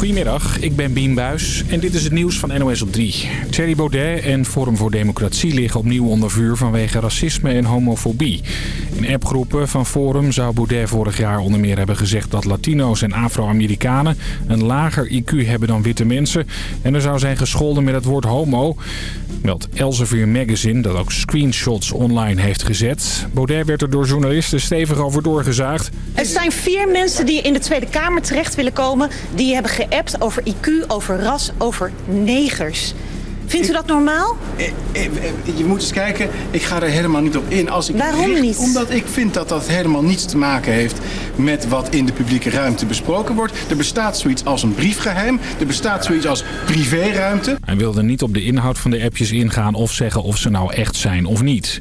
Goedemiddag, ik ben Bien Buis en dit is het nieuws van NOS op 3. Thierry Baudet en Forum voor Democratie liggen opnieuw onder vuur vanwege racisme en homofobie. In appgroepen van Forum zou Baudet vorig jaar onder meer hebben gezegd dat Latino's en Afro-Amerikanen een lager IQ hebben dan witte mensen. En er zou zijn gescholden met het woord homo. Meldt Elsevier Magazine dat ook screenshots online heeft gezet. Baudet werd er door journalisten stevig over doorgezaagd. Er zijn vier mensen die in de Tweede Kamer terecht willen komen... die hebben geappt over IQ, over ras, over negers. Vindt u dat normaal? Eh, eh, eh, Je moet eens kijken, ik ga er helemaal niet op in. Als ik Waarom richt- niet? Omdat ik vind dat dat helemaal niets te maken heeft met wat in de publieke ruimte besproken wordt. Er bestaat zoiets als een briefgeheim. Er bestaat zoiets als privéruimte. Hij wilde niet op de inhoud van de appjes ingaan of zeggen of ze nou echt zijn of niet.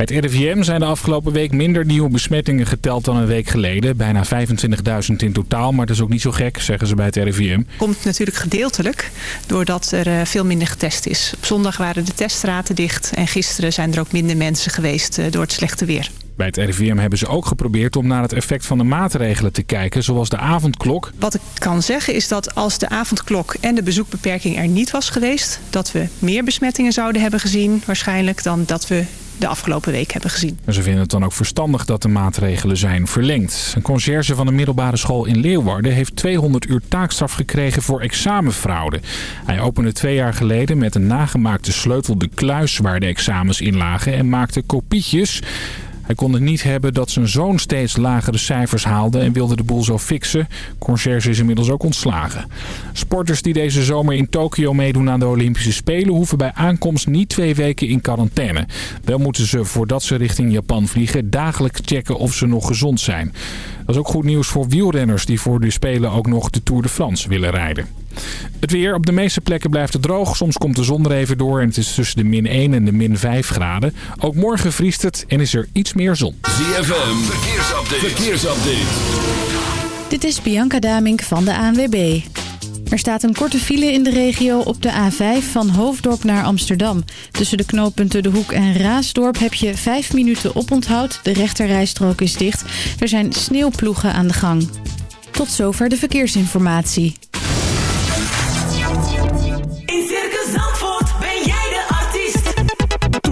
Bij het RIVM zijn de afgelopen week minder nieuwe besmettingen geteld dan een week geleden. Bijna 25.000 in totaal, maar dat is ook niet zo gek, zeggen ze bij het RIVM. komt natuurlijk gedeeltelijk doordat er eh, veel minder getest is. Op zondag waren de teststraten dicht en gisteren zijn er ook minder mensen geweest eh, door het slechte weer. Bij het RIVM hebben ze ook geprobeerd om naar het effect van de maatregelen te kijken, zoals de avondklok. Wat ik kan zeggen is dat als de avondklok en de bezoekbeperking er niet was geweest... dat we meer besmettingen zouden hebben gezien waarschijnlijk dan dat we de afgelopen week hebben gezien. En ze vinden het dan ook verstandig dat de maatregelen zijn verlengd. Een conciërge van de middelbare school in Leeuwarden heeft 200 uur taakstraf gekregen voor examenfraude. Hij opende twee jaar geleden met een nagemaakte sleutel de kluis waar de examens in lagen en maakte kopietjes. Hij kon het niet hebben dat zijn zoon steeds lagere cijfers haalde en wilde de boel zo fixen. Conciërge is inmiddels ook ontslagen. Sporters die deze zomer in Tokio meedoen aan de Olympische Spelen... hoeven bij aankomst niet twee weken in quarantaine. Wel moeten ze voordat ze richting Japan vliegen dagelijks checken of ze nog gezond zijn. Dat is ook goed nieuws voor wielrenners die voor de Spelen ook nog de Tour de France willen rijden. Het weer. Op de meeste plekken blijft het droog. Soms komt de zon er even door en het is tussen de min 1 en de min 5 graden. Ook morgen vriest het en is er iets meer zon. ZFM, verkeersupdate. verkeersupdate. Dit is Bianca Damink van de ANWB. Er staat een korte file in de regio op de A5 van Hoofddorp naar Amsterdam. Tussen de knooppunten De Hoek en Raasdorp heb je 5 minuten oponthoud. De rechterrijstrook is dicht. Er zijn sneeuwploegen aan de gang. Tot zover de verkeersinformatie.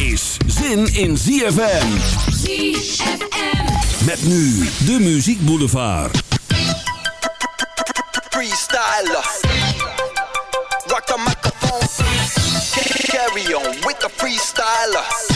is zin in ZFM. ZFM. Met nu de Muziek Boulevard. freestyler. Rock the microphone. Carry on with the freestyler.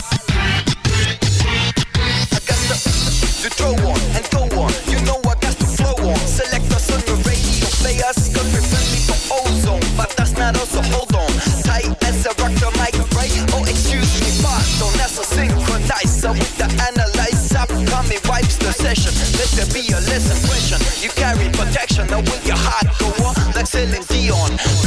Now with your heart go on. Like Celine Dion.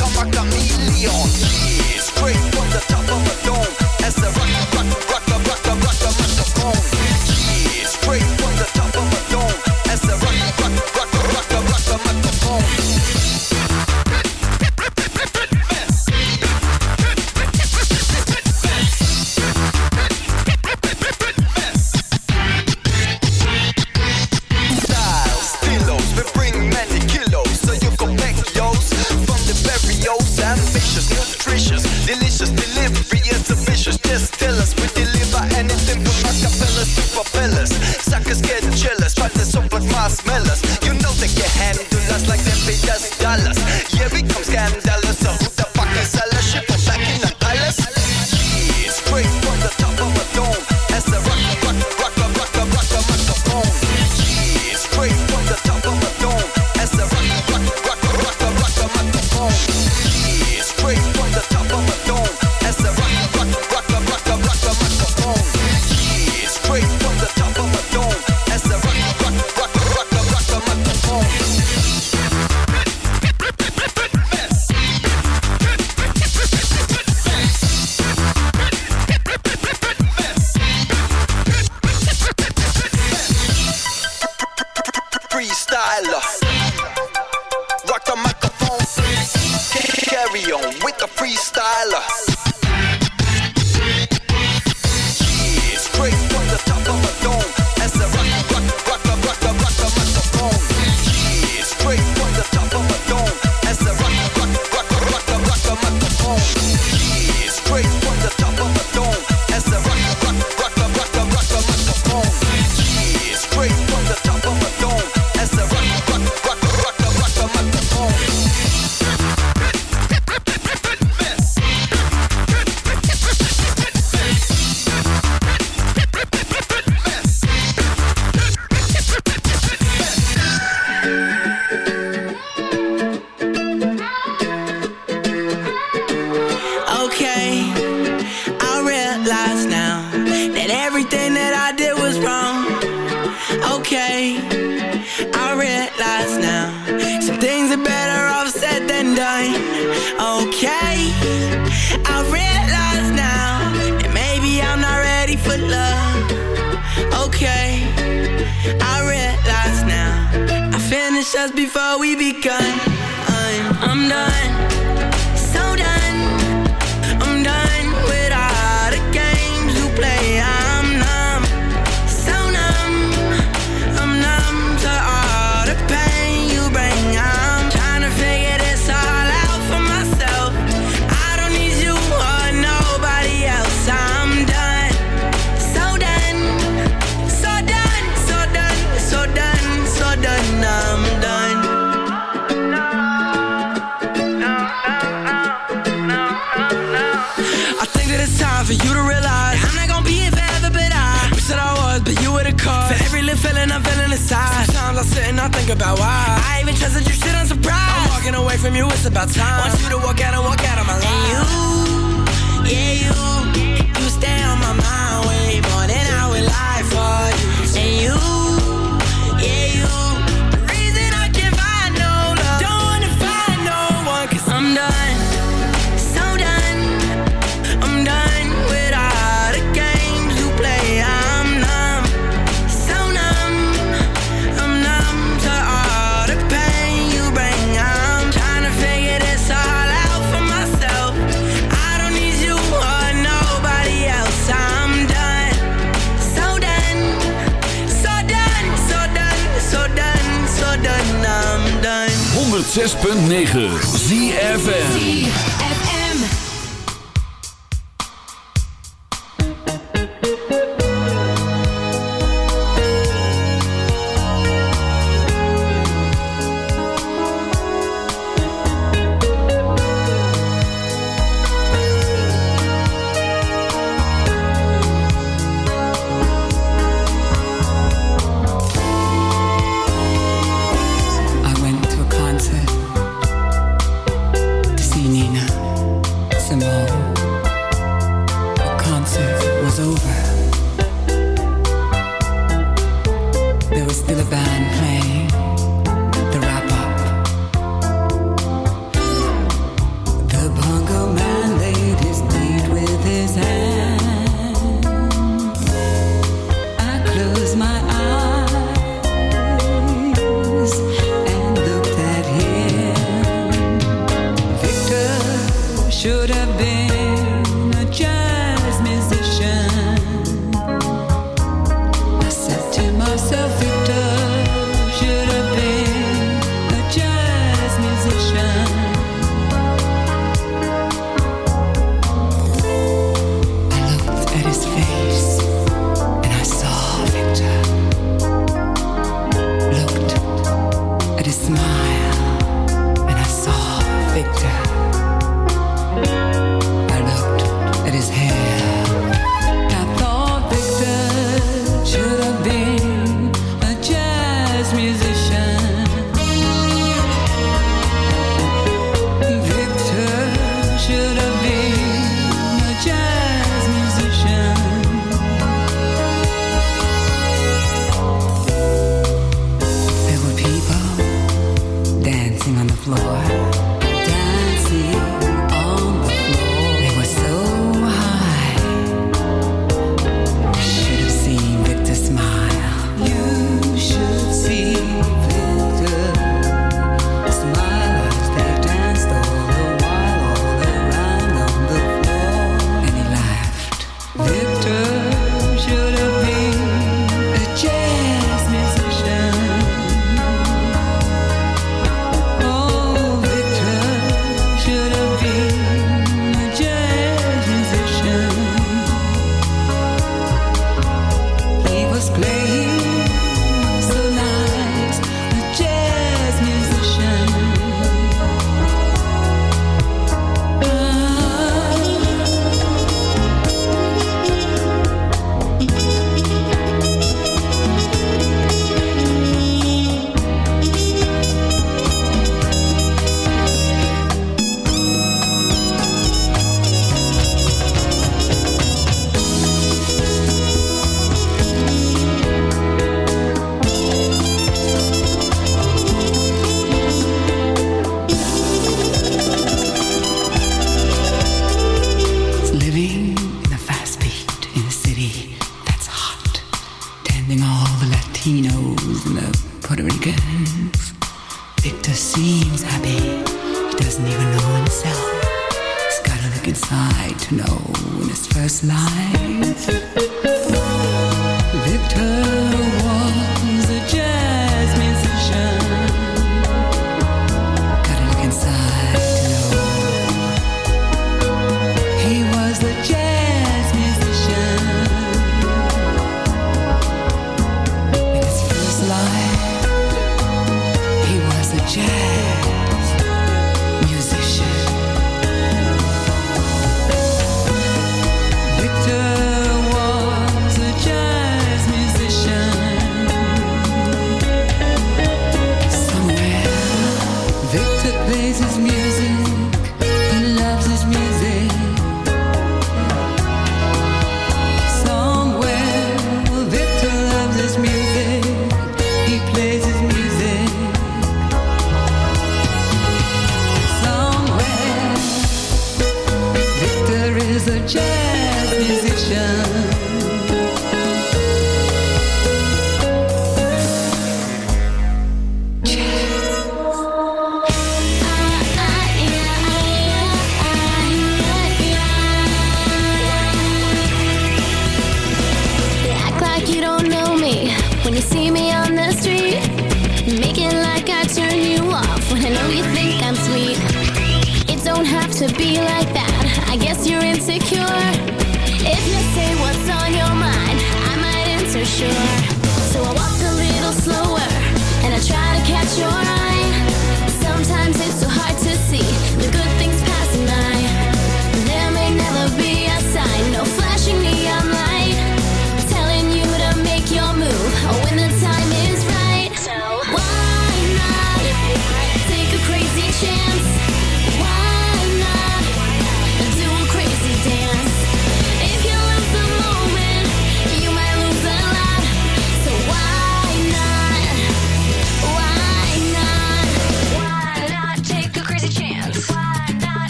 walking away from you, it's about time. Want you to walk out and walk out of my life. And you, yeah, you, you stay 106.9 ZFN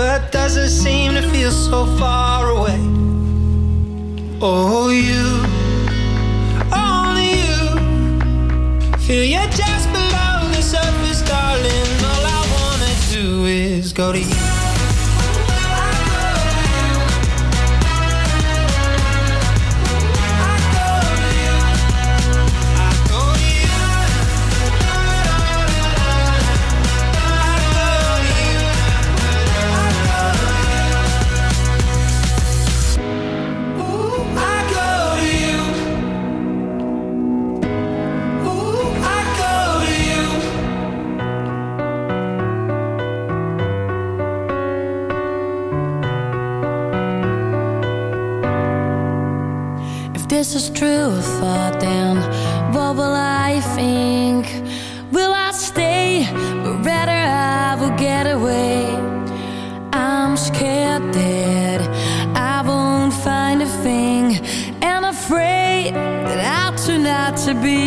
Forever doesn't seem to feel so far away. Oh, you, only you. Feel you just below the surface, darling. All I wanna do is go to you. Is true thought, then what will I think? Will I stay? But rather I will get away. I'm scared that I won't find a thing, and afraid that I'll turn out to be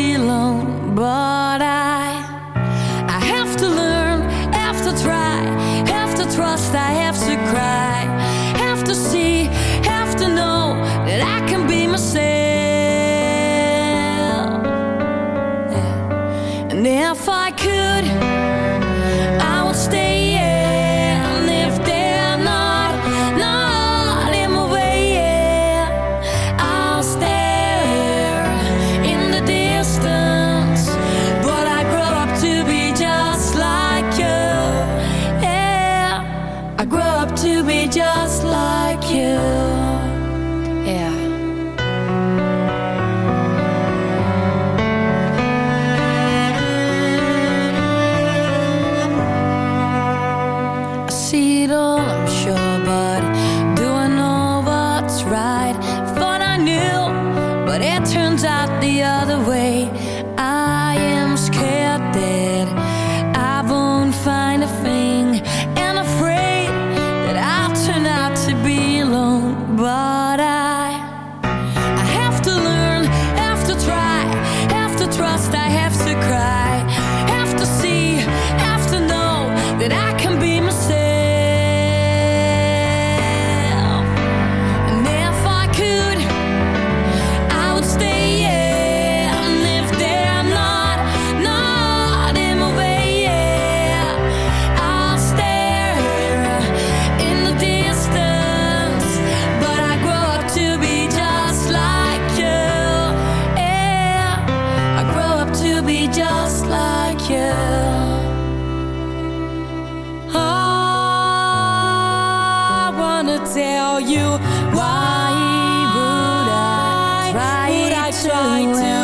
Try to.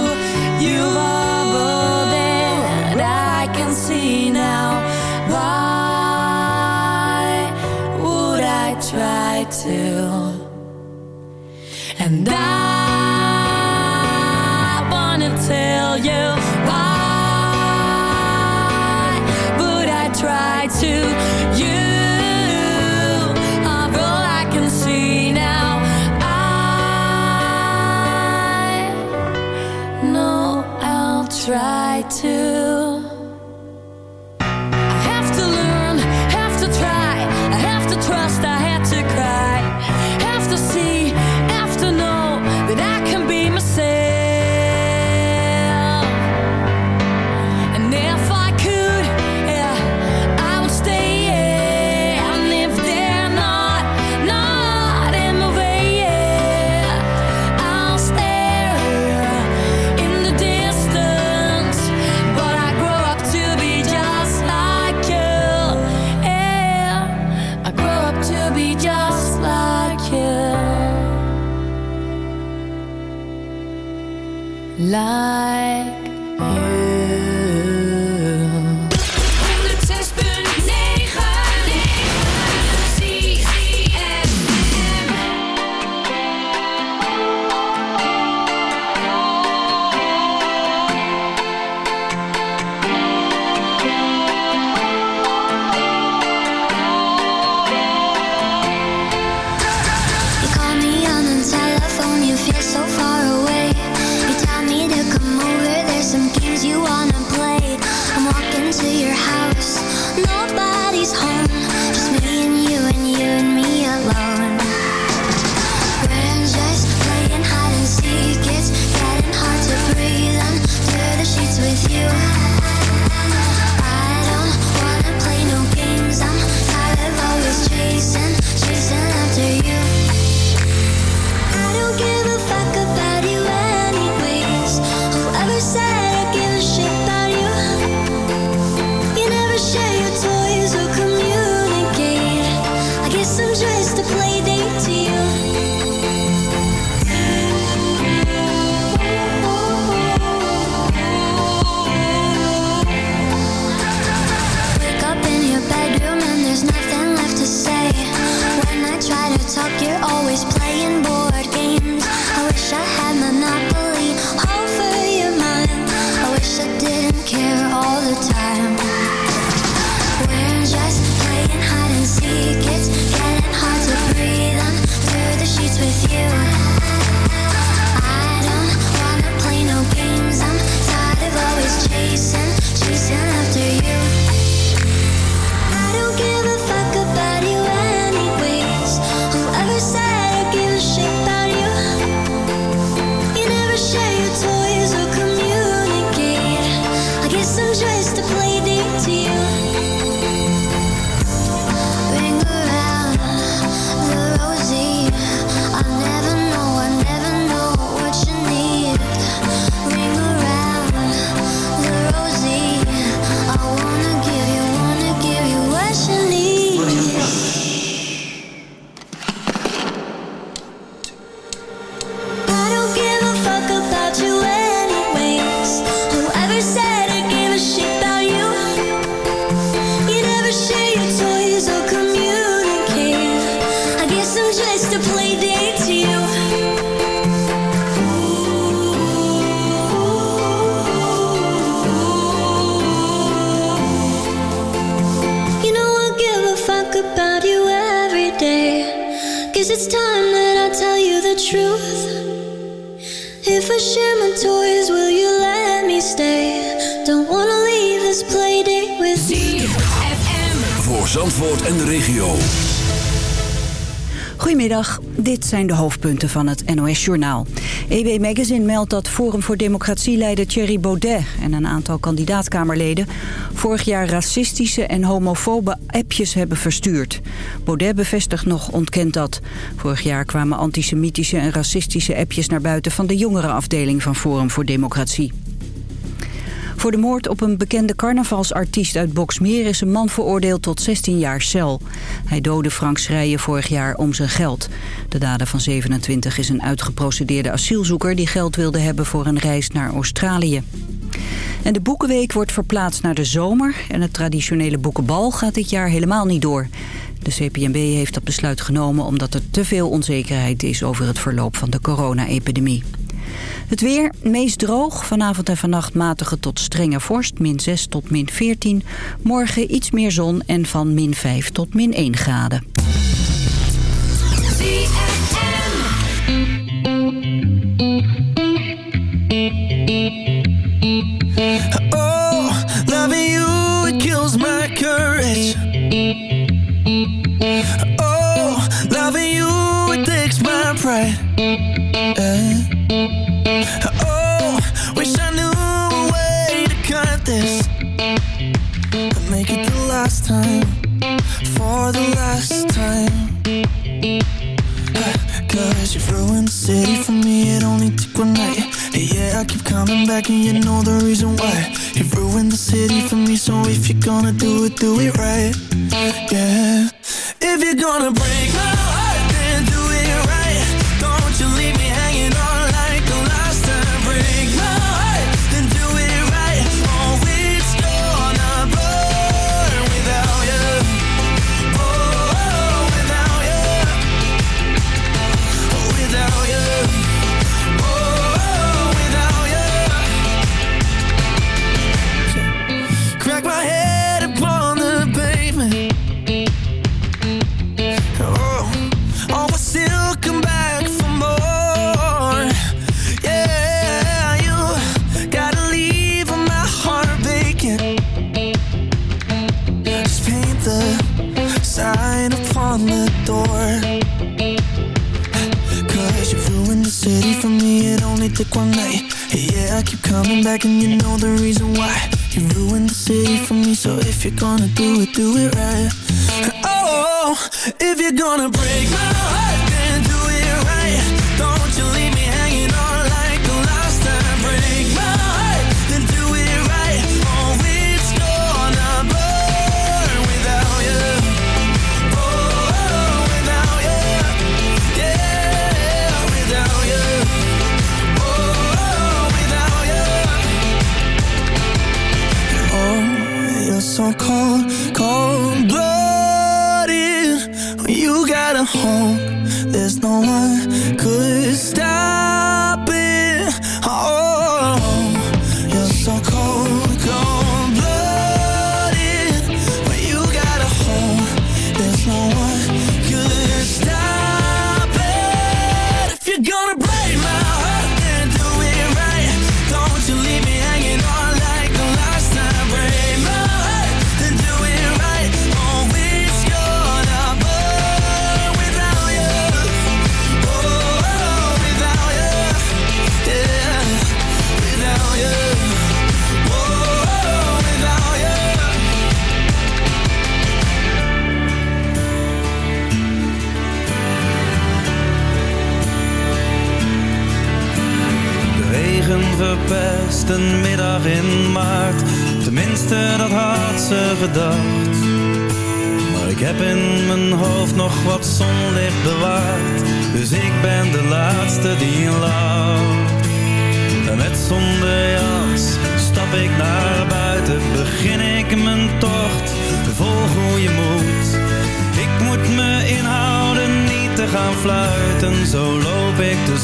You are all that I can see now. Why would I try to? And I house, nobody's home. Zandvoort en de regio. Goedemiddag, dit zijn de hoofdpunten van het NOS-journaal. Eb Magazine meldt dat Forum voor Democratie-leider Thierry Baudet... en een aantal kandidaatkamerleden vorig jaar racistische en homofobe appjes hebben verstuurd. Baudet bevestigt nog ontkent dat. Vorig jaar kwamen antisemitische en racistische appjes naar buiten van de jongerenafdeling van Forum voor Democratie. Voor de moord op een bekende carnavalsartiest uit Boksmeer is een man veroordeeld tot 16 jaar cel. Hij doodde Frank Schrijen vorig jaar om zijn geld. De dader van 27 is een uitgeprocedeerde asielzoeker die geld wilde hebben voor een reis naar Australië. En de Boekenweek wordt verplaatst naar de zomer en het traditionele boekenbal gaat dit jaar helemaal niet door. De CPMB heeft dat besluit genomen omdat er te veel onzekerheid is over het verloop van de corona-epidemie. Het weer, meest droog. Vanavond en vannacht matige tot strenge vorst. Min 6 tot min 14. Morgen iets meer zon en van min 5 tot min 1 graden. Back and you know the reason why. You've ruined the city for me, so if you're gonna do it, do it right. Yeah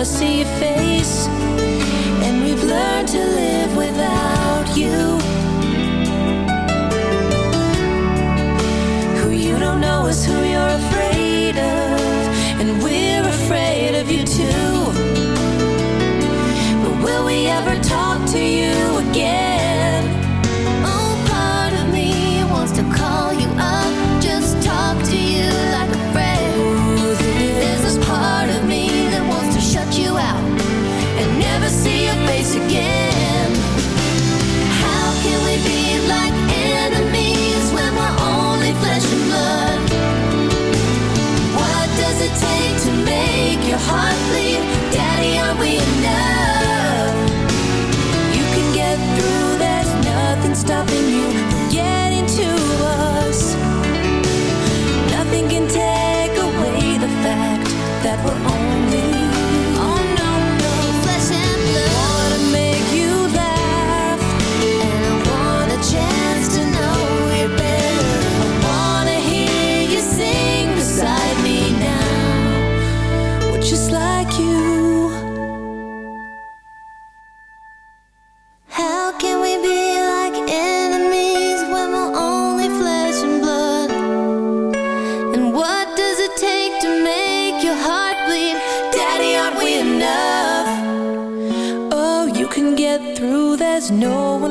I see your face. And we've learned to live without you. Who you don't know is who you're afraid of. And we're afraid of you too. But will we ever talk to you again?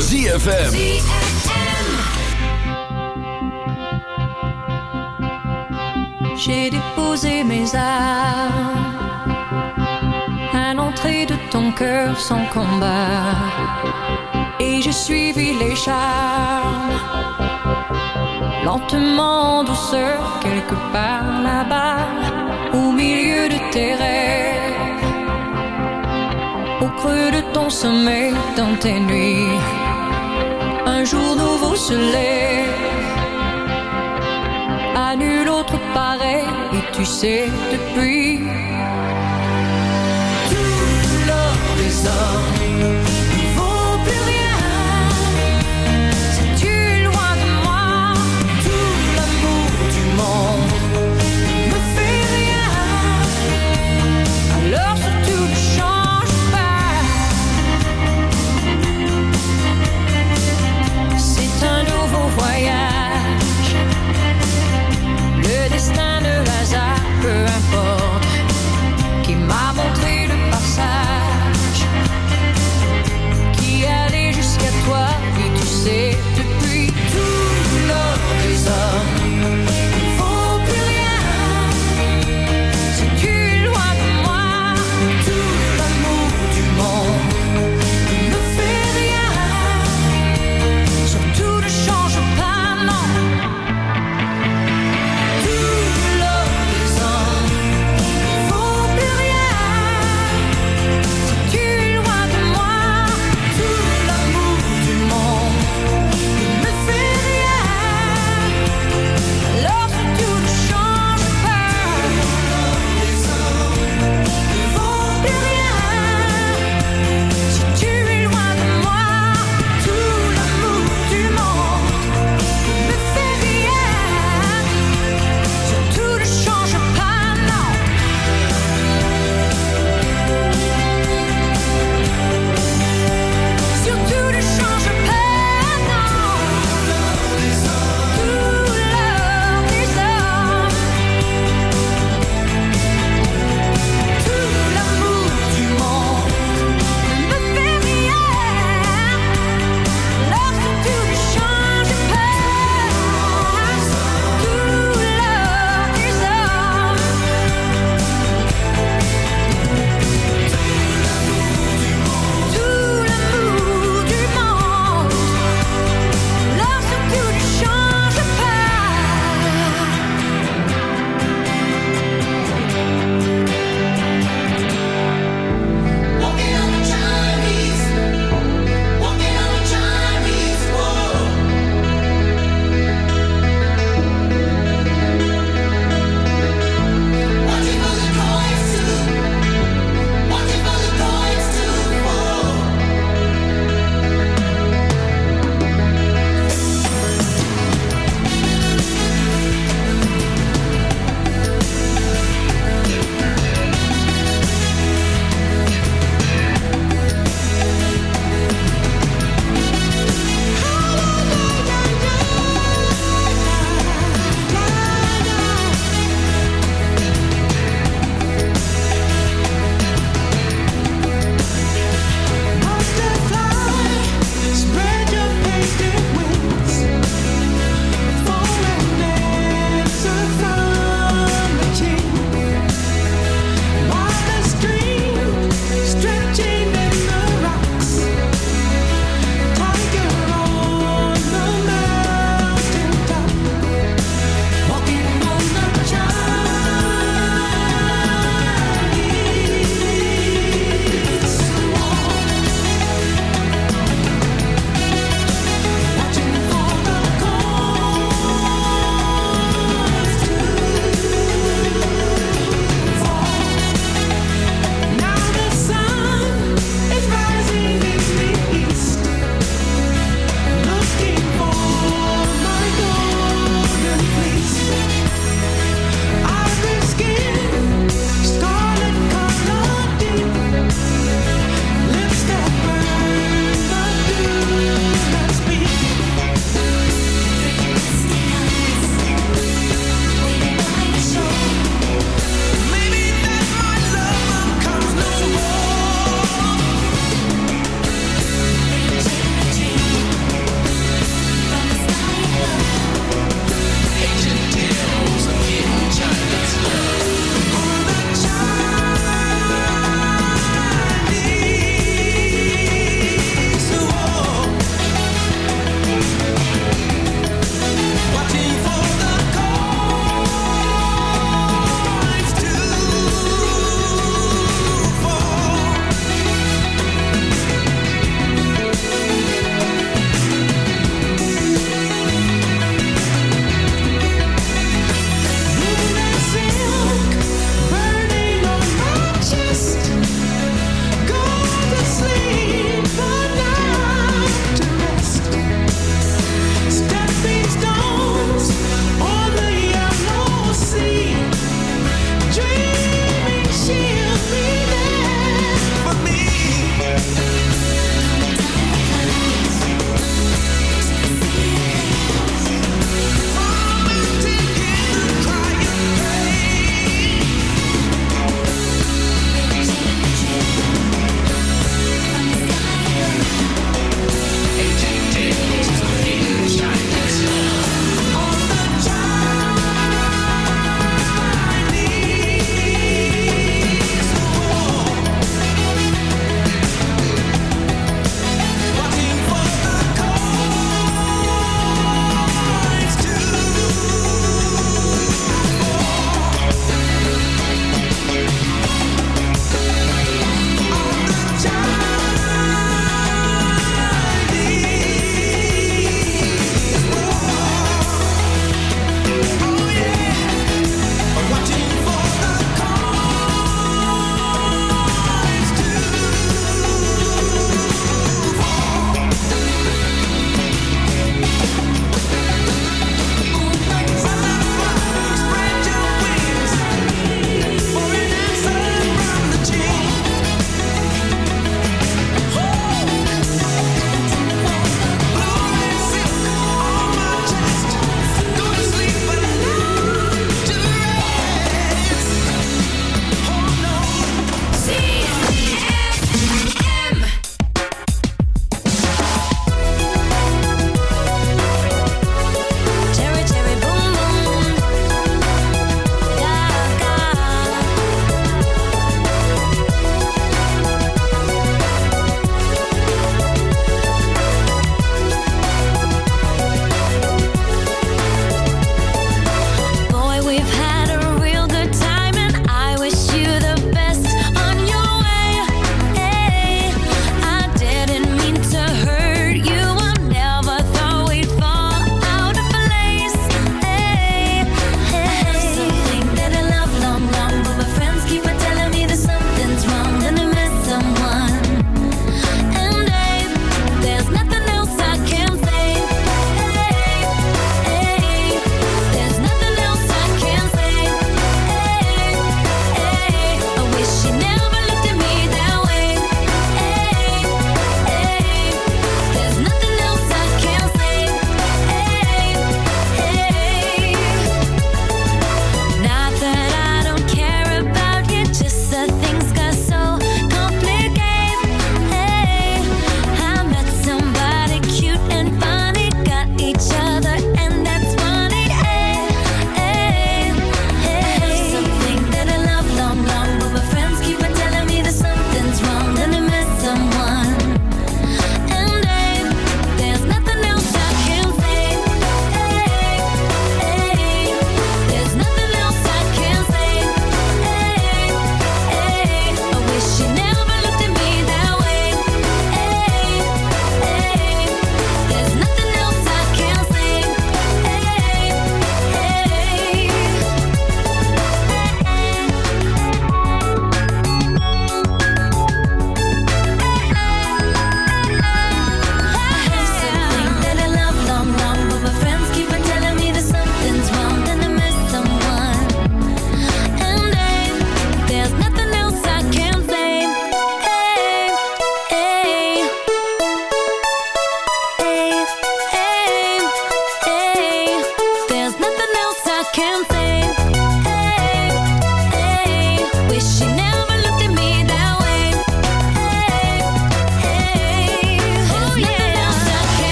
ZFM. J'ai déposé mes armes à l'entrée de ton cœur sans combat. Et j'ai suivi les charmes, lentement en douceur, quelque part là-bas, au milieu de tes rêves, au creux de ton sommeil, dans tes nuits. Un jour nouveau se lève à nul autre pareil, et tu sais depuis. Tout